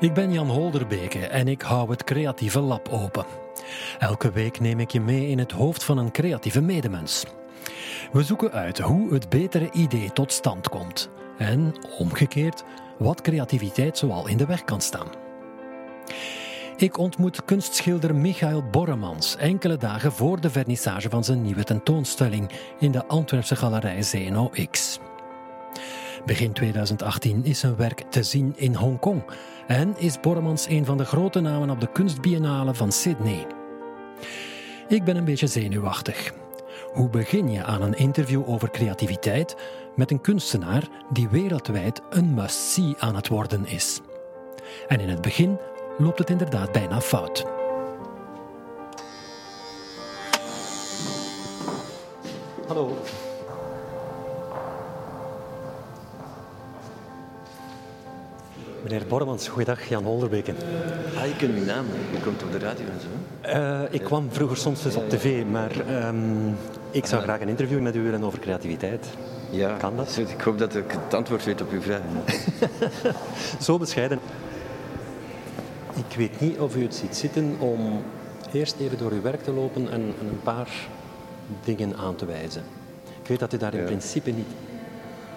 Ik ben Jan Holderbeke en ik hou het creatieve lab open. Elke week neem ik je mee in het hoofd van een creatieve medemens. We zoeken uit hoe het betere idee tot stand komt en omgekeerd wat creativiteit zoal in de weg kan staan. Ik ontmoet kunstschilder Michael Borremans enkele dagen voor de vernissage van zijn nieuwe tentoonstelling in de Antwerpse galerij Zeno X. Begin 2018 is zijn werk te zien in Hongkong en is Borremans een van de grote namen op de kunstbiennale van Sydney. Ik ben een beetje zenuwachtig. Hoe begin je aan een interview over creativiteit met een kunstenaar die wereldwijd een must-see aan het worden is? En in het begin loopt het inderdaad bijna fout. Hallo. Meneer Bormans, goeiedag, Jan Holderbeke. Ah, je kent mijn naam, je komt op de radio en zo. Uh, ik kwam vroeger soms dus op tv, maar um, ik zou graag een interview met u willen over creativiteit. Ja, kan dat? Ik hoop dat ik het antwoord weet op uw vraag. Zo bescheiden. Ik weet niet of u het ziet zitten om eerst even door uw werk te lopen en, en een paar dingen aan te wijzen. Ik weet dat u daar in ja. principe niet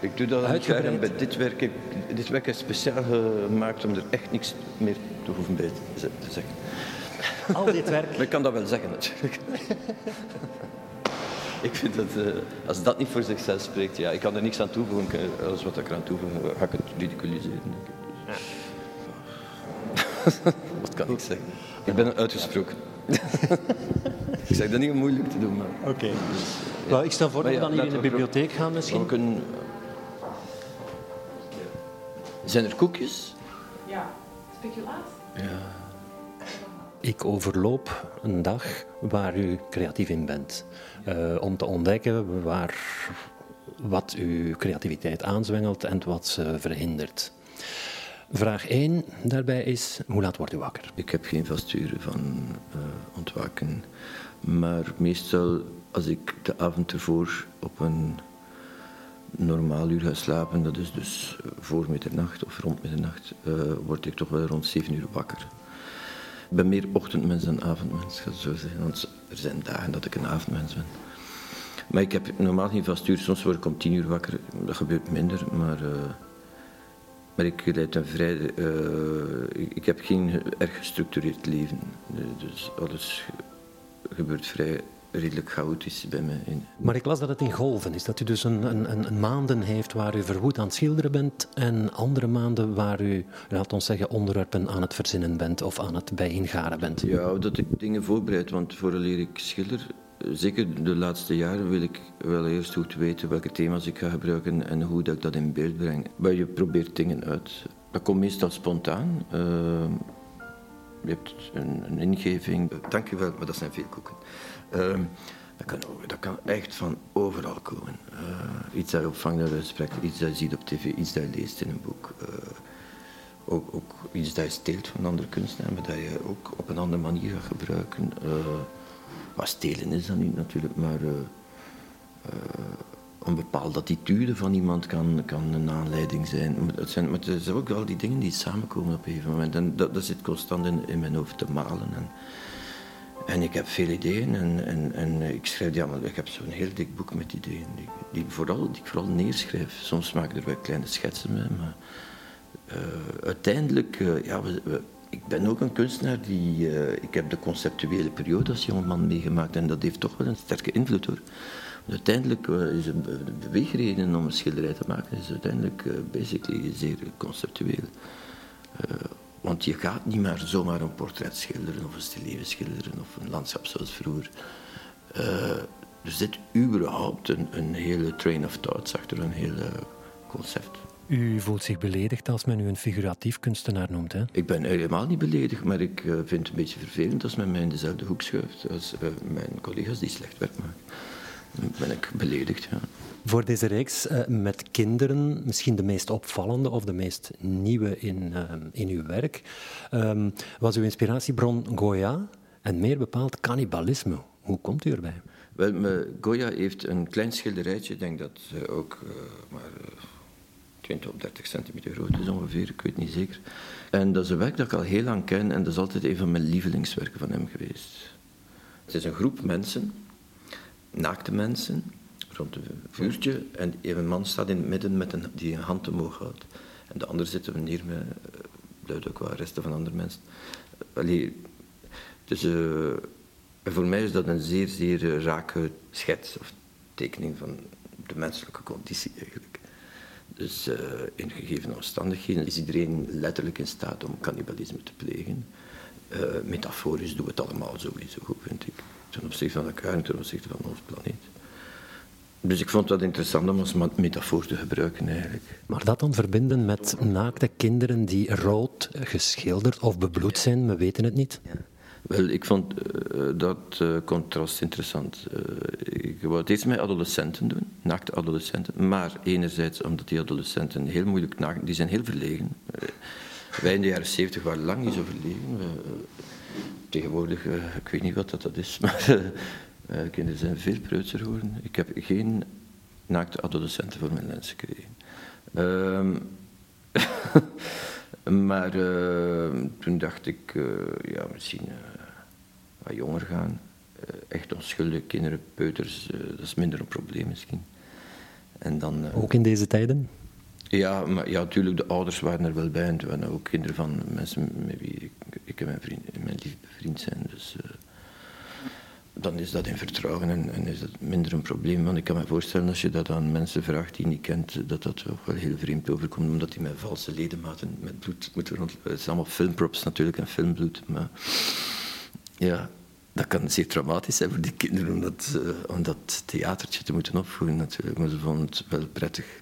ik doe dat uitgebreid. en bij dit werk, dit werk is speciaal gemaakt om er echt niks meer te hoeven bij te zeggen. Al dit werk? Maar ik kan dat wel zeggen natuurlijk. ik vind dat, uh, als dat niet voor zichzelf spreekt, ja, ik kan er niks aan toevoegen. Alles wat ik eraan toevoeg, ga ik het ridiculiseren. Denk ik. Ja. wat kan ik zeggen? Ik ben uitgesproken. ik zeg dat niet om moeilijk te doen, maar... Oké. Okay. Dus, ja. well, ik stel voor dat we dan hier in de bibliotheek gaan misschien. Zijn er koekjes? Ja, speculaas. Ja. Ik overloop een dag waar u creatief in bent. Uh, om te ontdekken waar, wat uw creativiteit aanzwengelt en wat ze verhindert. Vraag 1 daarbij is, hoe laat wordt u wakker? Ik heb geen vasturen van uh, ontwaken. Maar meestal als ik de avond ervoor op een normaal uur ga slapen, dat is dus eh, voor middernacht of rond middernacht, uh, word ik toch wel rond 7 uur wakker. Ik ben meer ochtendmens dan avondmens, ga zo zeggen. Want er zijn dagen dat ik een avondmens ben. Maar ik heb normaal geen vast uur. Soms word ik om 10 uur wakker. Dat gebeurt minder, maar, uh, maar ik leid een vrij. Ik heb geen erg gestructureerd leven. Dus alles gebeurt vrij redelijk chaotisch bij mij. In. Maar ik las dat het in golven is. Dat u dus een, een, een, maanden heeft waar u verwoed aan het schilderen bent en andere maanden waar u, laat ons zeggen, onderwerpen aan het verzinnen bent of aan het bijengaren bent. Ja, dat ik dingen voorbereid. Want vooraleer ik schilder, zeker de laatste jaren, wil ik wel eerst goed weten welke thema's ik ga gebruiken en hoe dat ik dat in beeld breng. Maar je probeert dingen uit. Dat komt meestal spontaan. Uh, je hebt een, een ingeving. Dank je wel, maar dat zijn veel koeken. Ehm, dat, kan, kan echt van overal komen. Uh, iets dat je op vangnet uitspreekt, iets dat je ziet op tv, iets dat je leest in een boek. Uh, ook, ook, iets dat je steelt van andere kunstenaars, maar dat je ook op een andere manier gaat gebruiken. Wat stelen is dat niet natuurlijk, maar een bepaalde attitude van iemand kan, kan een aanleiding zijn. Het zijn. Maar het zijn ook al die dingen die samenkomen op een gegeven moment. En dat, dat zit constant in, mijn hoofd te malen. En, en ik heb veel ideeën en, en, en ik schrijf die allemaal. Ik heb zo'n heel dik boek met ideeën die, die, vooral, die ik vooral neerschrijf. Soms maak ik er wel kleine schetsen mee, maar uh, uiteindelijk, uh, ja, ik ben ook een kunstenaar die. Uh, ik heb de conceptuele periode als jongeman meegemaakt en dat heeft toch wel een sterke invloed hoor. Uiteindelijk is een beweegreden om een schilderij te maken, is uiteindelijk basically zeer conceptueel. Want je gaat niet maar zomaar een portret schilderen of een stilleven schilderen of een landschap zoals vroeger. Er zit überhaupt een, een hele train of thoughts achter een hele concept. U voelt zich beledigd als men u een figuratief kunstenaar noemt, hè? Ik ben helemaal niet beledigd, maar ik uh, vind het een beetje vervelend als men mij in dezelfde hoek schuift als uh, mijn collega's die slecht werk maken. Ben ik beledigd, ja. Voor deze reeks uh, met kinderen, misschien de meest opvallende of de meest nieuwe in, uh, in uw werk, um, was uw inspiratiebron Goya en meer bepaald cannibalisme. Hoe komt u erbij? Wel, Goya heeft een klein schilderijtje, ik denk dat uh, ook maar schijnt op 30 centimeter groot is ongeveer, ik weet niet zeker. En dat is een werk dat ik al heel lang ken en dat is altijd een van mijn lievelingswerken van hem geweest. Het is een groep mensen, naakte mensen, rond een vuurtje en een man staat in het midden met een, die een hand omhoog houdt. En de ander zit er met, uh, ook wel resten van andere mensen. Allee, dus uh, voor mij is dat een zeer, zeer rake schets of tekening van de menselijke conditie eigenlijk. Dus uh, in gegeven omstandigheden is iedereen letterlijk in staat om cannibalisme te plegen. Uh, metaforisch doen we het allemaal sowieso goed, vind ik. Ten opzichte van elkaar en ten opzichte van onze planeet. Dus ik vond dat interessant om als metafoor te gebruiken eigenlijk. Maar dat dan verbinden met naakte kinderen die rood geschilderd of bebloed zijn, we weten het niet. Ja. Wel, ik vond uh, dat uh, contrast interessant. Uh, ik wou het eerst met adolescenten doen, naakte adolescenten. Maar enerzijds omdat die adolescenten heel moeilijk naakt, die zijn heel verlegen. wij in de jaren zeventig waren lang niet zo verlegen. Tegenwoordig, ik weet niet wat dat, dat is, maar kinderen zijn veel preutser geworden. Ik heb geen naakte adolescenten voor mijn lens gekregen. Ehm, maar toen dacht ik, ja, misschien wat jonger gaan. Eh, echt onschuldige kinderen, peuters, eh, dat is minder een probleem misschien. En dan, eh, ook in deze tijden? Ja, maar ja, natuurlijk, de ouders waren er wel bij. En waren ook kinderen van mensen met wie ik, en mijn, vriend, mijn lieve vriend zijn. Dus dan is dat in vertrouwen en, is dat minder een probleem. Want ik kan me voorstellen, als je dat aan mensen vraagt die je niet kent, dat dat wel heel vreemd overkomt, omdat die met valse ledematen, met bloed moeten rond... Het is allemaal filmprops natuurlijk en filmbloed, maar ja, dat kan zeer traumatisch zijn voor die kinderen om dat, uh, om dat theatertje te moeten opvoeren natuurlijk. Maar ze vonden het wel prettig.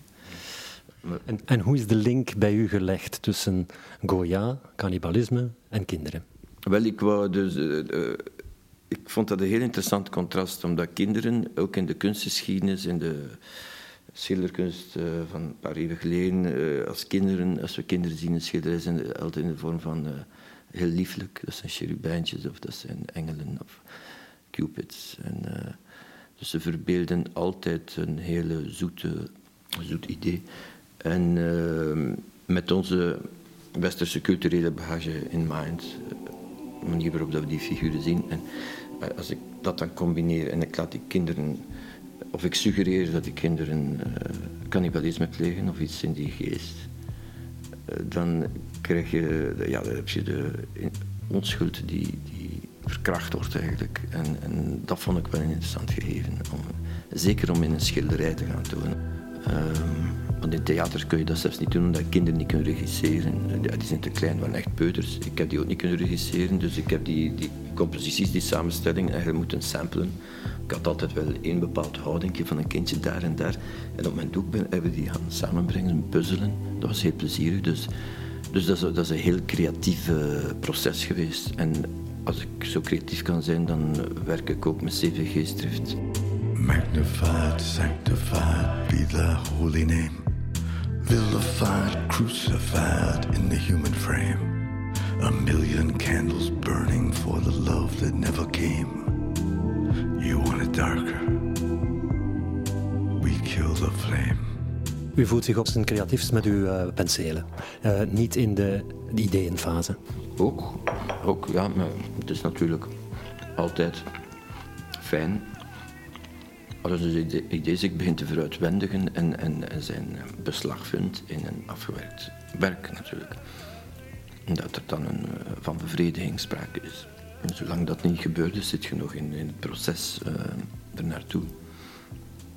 En, en, hoe is de link bij u gelegd tussen Goya, cannibalisme en kinderen? Wel, ik wou dus... Uh, ik vond dat een heel interessant contrast, omdat kinderen, ook in de kunstgeschiedenis, in de schilderkunst uh, van een paar eeuwen geleden, als kinderen, als we kinderen zien in schilderijen, zijn altijd in de vorm van heel lieflijk. Dat zijn cherubijntjes of dat zijn engelen of cupids. En, dus ze verbeelden altijd een hele zoete, zoet idee. En uh, met onze westerse culturele bagage in mind, de eh, manier waarop dat we die figuren zien. En als ik dat dan combineer en ik laat die kinderen, of ik suggereer dat die kinderen cannibalisme plegen of iets in die geest, dan krijg je, ja, dan heb je de onschuld die, die verkracht wordt eigenlijk. En, en dat vond ik wel een interessant gegeven. Om, zeker om in een schilderij te gaan tonen. Um, want in theater kun je dat zelfs niet doen omdat kinderen niet kunnen regisseren. Die zijn te klein, waren echt peuters. Ik heb die ook niet kunnen regisseren, dus ik heb die, die composities, die samenstelling eigenlijk moeten samplen. Ik had altijd wel één bepaald houding van een kindje daar en daar. En op mijn doek ben, hebben we die gaan samenbrengen, puzzelen. Dat was heel plezierig. Dus dus dat is, dat is een heel creatief uh, proces geweest. En als ik zo creatief kan zijn, dan werk ik ook met CV-geestdrift. Magnified, sanctified be thy holy name. Vilified, crucified in the human frame. A million candles burning for the love that never came. You want it darker? We kill the flame. U voelt zich op zijn creatiefst met uw uh, penselen, uh, niet in de, de ideeënfase. Ook, ook, ja, maar het is natuurlijk altijd fijn als een idee zich begint te veruitwendigen en, en, en zijn beslag vindt in een afgewerkt werk natuurlijk. Dat er dan een, uh, van bevrediging sprake is. En zolang dat niet gebeurt zit je nog in, in het proces uh, ernaartoe.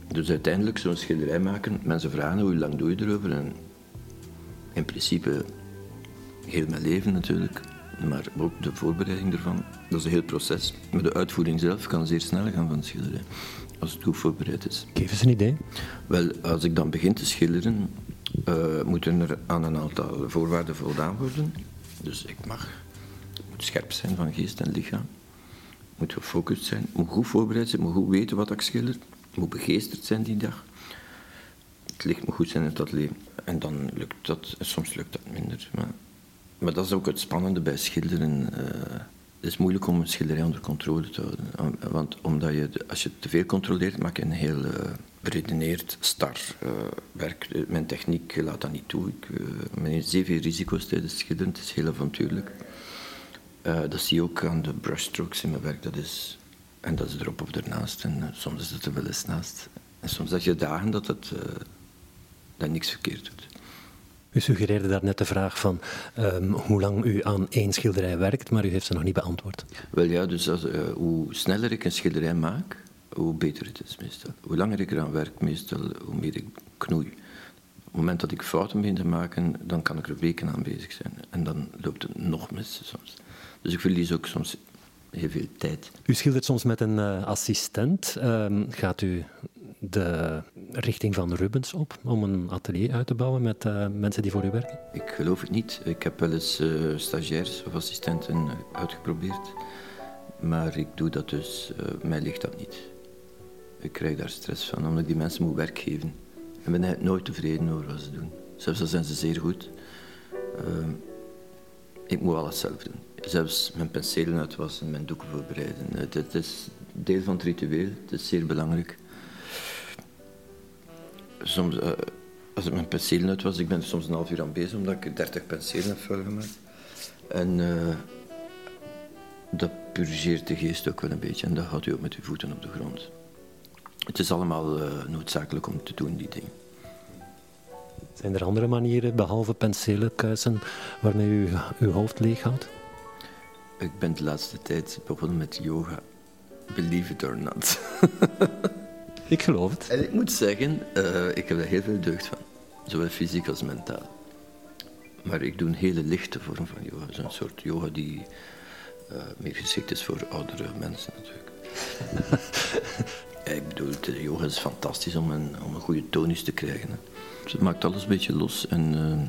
Dus uiteindelijk zo'n schilderij maken, mensen vragen hoe lang doe je erover? En in principe heel mijn leven natuurlijk, maar ook de voorbereiding ervan. Dat is een heel proces. Maar de uitvoering zelf kan zeer snel gaan van het schilderen, als het goed voorbereid is. Geef eens een idee. Wel, als ik dan begin te schilderen, uh, moeten er aan een aantal voorwaarden voldaan worden. Dus ik mag, moet scherp zijn van geest en lichaam, moet gefocust zijn, moet goed voorbereid zijn, moet goed weten wat ik schilder moet begeesterd zijn die dag. Het licht moet goed zijn in dat leven. En dan lukt dat, en soms lukt dat minder. Maar, maar dat is ook het spannende bij schilderen. Uh, het is moeilijk om een schilderij onder controle te houden. Want omdat je, als je te veel controleert, maak je een heel uh, beredeneerd, star uh, werk. Mijn techniek laat dat niet toe. Ik uh, zeer veel risico's tijdens schilderen. Het is heel avontuurlijk. dat zie je ook aan de brushstrokes in mijn werk. Dat is, en dat is erop of ernaast. En soms is het er wel eens naast. En soms dat je dagen dat het dat niks verkeerd doet. U suggereerde daarnet de vraag van um, hoe lang u aan één schilderij werkt, maar u heeft ze nog niet beantwoord. Wel ja, dus als, uh, hoe sneller ik een schilderij maak, hoe beter het is meestal. Hoe langer ik eraan werk, meestal, hoe meer ik knoei. Op het moment dat ik fouten begin te maken, dan kan ik er weken aan bezig zijn. En dan loopt het nog mis soms. Dus ik verlies ook soms heel veel tijd. U schildert soms met een uh, assistent. Uh, gaat u de richting van Rubens op om een atelier uit te bouwen met uh, mensen die voor u werken? Ik geloof het niet. Ik heb wel eens uh, stagiairs of assistenten uitgeprobeerd. Maar ik doe dat dus, mij ligt dat niet. Ik krijg daar stress van, omdat die mensen moet werk geven. Ik ben nooit tevreden over wat ze doen. Zelfs al zijn ze zeer goed. ik moet alles zelf doen. Zelfs mijn penselen uitwassen, mijn doeken voorbereiden. Het is deel van het ritueel, het is zeer belangrijk soms, uh, als ik mijn penselen uit was, ik ben soms een half uur aan bezig, omdat ik 30 penselen heb vuilgemaakt. En uh, dat purgeert de geest ook wel een beetje en dat houdt u ook met uw voeten op de grond. Het is allemaal uh, noodzakelijk om te doen, die dingen. Zijn er andere manieren, behalve penselen kuisen, waarmee u uw hoofd leeg houdt? Ik ben de laatste tijd begonnen met yoga. Believe it or not. Ik geloof het. En ik moet zeggen, uh, ik heb er heel veel deugd van. Zowel fysiek als mentaal. Maar ik doe een hele lichte vorm van yoga. Zo'n soort yoga die uh, meer geschikt is voor oudere mensen natuurlijk. ja, ik bedoel, de yoga is fantastisch om een, om een goede tonus te krijgen. Hè. Dus het maakt alles een beetje los en uh,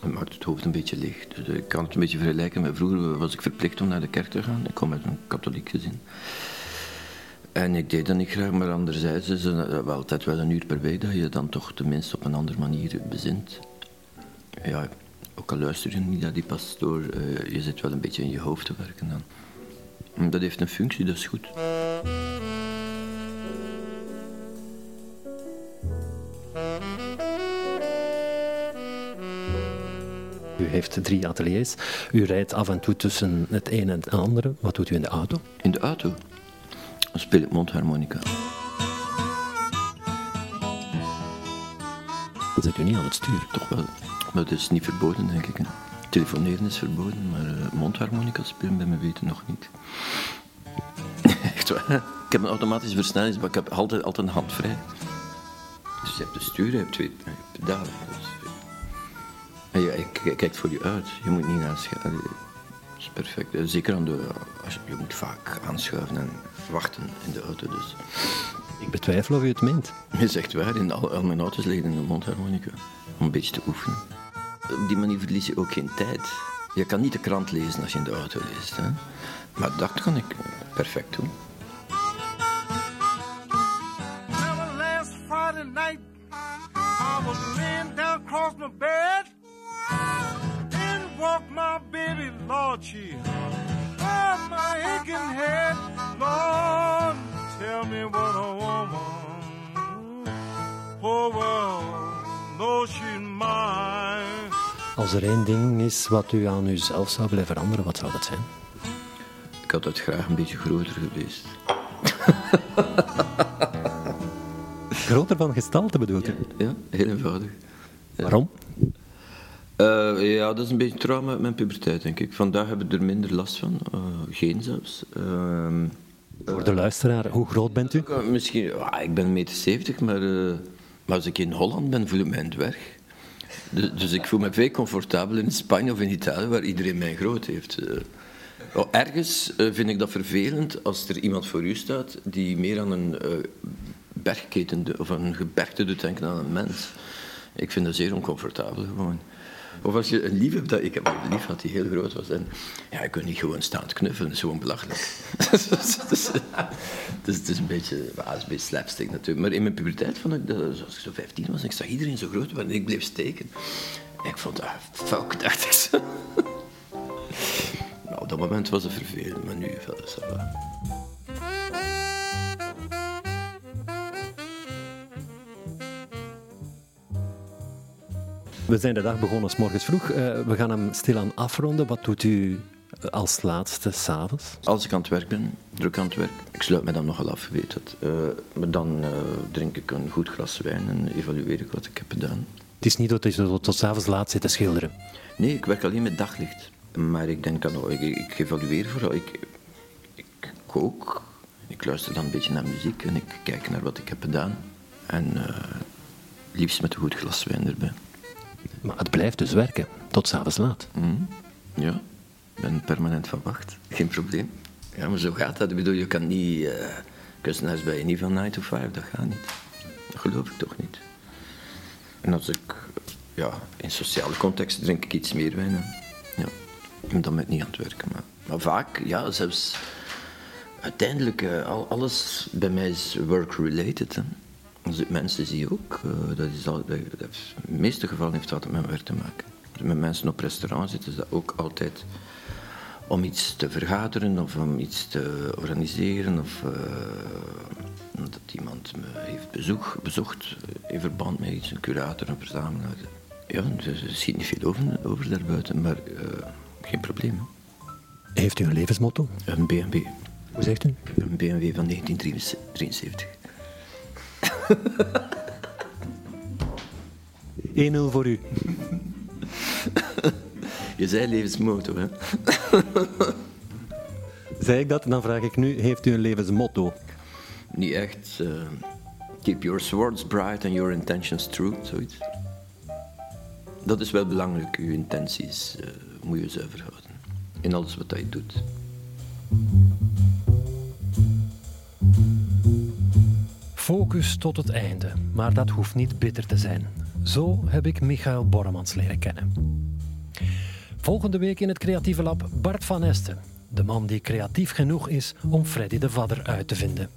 het maakt het hoofd een beetje leeg. Dus ik kan het een beetje vergelijken met vroeger was ik verplicht om naar de kerk te gaan. Ik kom uit een katholiek gezin. En ik deed dat niet graag, maar anderzijds is het wel altijd wel een uur per week dat je dan toch tenminste op een andere manier bezint. Ja, ook al luister je niet naar die pastoor, uh, je zit wel een beetje in je hoofd te werken dan. En dat heeft een functie, dat is goed. U heeft drie ateliers. U rijdt af en toe tussen het een en het andere. Wat doet u in de auto? In de auto? Dan speel ik mondharmonica. Dan zit u niet aan het stuur. Toch wel. Maar het is niet verboden, denk ik. Hè. Telefoneren is verboden, maar uh, mondharmonica spelen bij me weten nog niet. Echt waar. Ik heb een automatische versnelling, maar ik heb altijd, altijd een hand vrij. Dus je hebt de stuur, je hebt twee pedalen. Dus, en je, je, kijkt voor je uit. Je moet niet naar is perfect. Zeker aan de, als je, je moet vaak aanschuiven en wachten in de auto. Dus. Ik betwijfel of je het meent. Je zegt waar, in al, al mijn auto's liggen in de mondharmonica. Om een beetje te oefenen. Op die manier verlies je ook geen tijd. Je kan niet de krant lezen als je in de auto leest. Hè? Maar dat kan ik perfect doen. Lord, on my aching head. Lord, tell me what a woman, oh well, no she's mine. Als er één ding is wat u aan uzelf zou willen veranderen, wat zou dat zijn? Ik had het graag een beetje groter geweest. groter van gestalte bedoelt u? Ja, ja heel eenvoudig. Ja. Waarom? Uh, ja, dat is een beetje trauma uit mijn puberteit, denk ik. Vandaag hebben we er minder last van. Uh, geen zelfs. Uh, Voor de luisteraar, hoe groot bent u? misschien, ik ben 1,70 meter, maar, maar als ik in Holland ben, voel ik mij een dwerg. Dus, dus, ik voel me veel comfortabel in Spanje of in Italië, waar iedereen mij groot heeft. Oh, ergens vind ik dat vervelend als er iemand voor u staat die meer aan een bergketen of een gebergte doet denken dan een mens. Ik vind dat zeer oncomfortabel gewoon. Of als je een lief hebt, dat, ik heb een lief had die heel groot was. En ja, je kunt niet gewoon staan knuffelen, dat is gewoon belachelijk. dus, dus, het is een beetje, is een beetje slapstick natuurlijk. Maar in mijn puberteit vond ik, dat, als ik zo 15 was, en ik zag iedereen zo groot en ik bleef steken. En ik vond, ah, fuck, dacht ik zo. nou, dat dat moment was het vervelend, maar nu verder We zijn de dag begonnen s morgens vroeg. Uh, we gaan hem stilaan afronden. Wat doet u als laatste s'avonds? Als ik aan het werk ben, druk aan het werk. Ik sluit me dan nogal af, weet het. Uh, maar dan uh, drink ik een goed glas wijn en evalueer ik wat ik heb gedaan. Het is niet dat je tot, tot s'avonds laat zit te schilderen? Nee, ik werk alleen met daglicht. Maar ik denk dan, ik, ik evalueer vooral. Ik, ik kook, ik luister dan een beetje naar muziek en ik kijk naar wat ik heb gedaan. En liefst met een goed glas wijn erbij. Maar het blijft dus werken, tot s'avonds laat. Mm, ja, ik ben permanent van wacht. Geen probleem. Ja, maar zo gaat dat. Ik bedoel, je kan niet... Uh, kunstenaars ben je niet van 9 to 5, dat gaat niet. Dat geloof ik toch niet. En als ik... Ja, in sociale context drink ik iets meer wijn. Ja, dan ben niet aan het werken. Maar, maar vaak, ja, zelfs... Uiteindelijk, uh, alles bij mij is work-related. Als ik mensen zie ook, uh, dat is al, dat, dat, in de meeste gevallen heeft dat met werk te maken. Als met mensen op restaurant zitten, is dat ook altijd om iets te vergaderen of om iets te organiseren of uh, dat iemand me heeft bezoek, bezocht in verband met iets, een curator, een verzamelaar. Ja, er ziet niet veel over, over daarbuiten, maar uh, geen probleem. Heeft u een levensmotto? Een BMW. Hoe zegt u? Een BMW van 1973. 1-0 voor u. Je zei levensmotto, hè? Zei ik dat? Dan vraag ik nu, heeft u een levensmotto? Niet echt. Uh, keep your swords bright and your intentions true, zoiets. Dat is wel belangrijk, uw intenties uh, moet je zuiver houden. In alles wat je doet. Focus tot het einde, maar dat hoeft niet bitter te zijn. Zo heb ik Michael Borremans leren kennen. Volgende week in het Creatieve Lab Bart van Esten, de man die creatief genoeg is om Freddy de Vadder uit te vinden.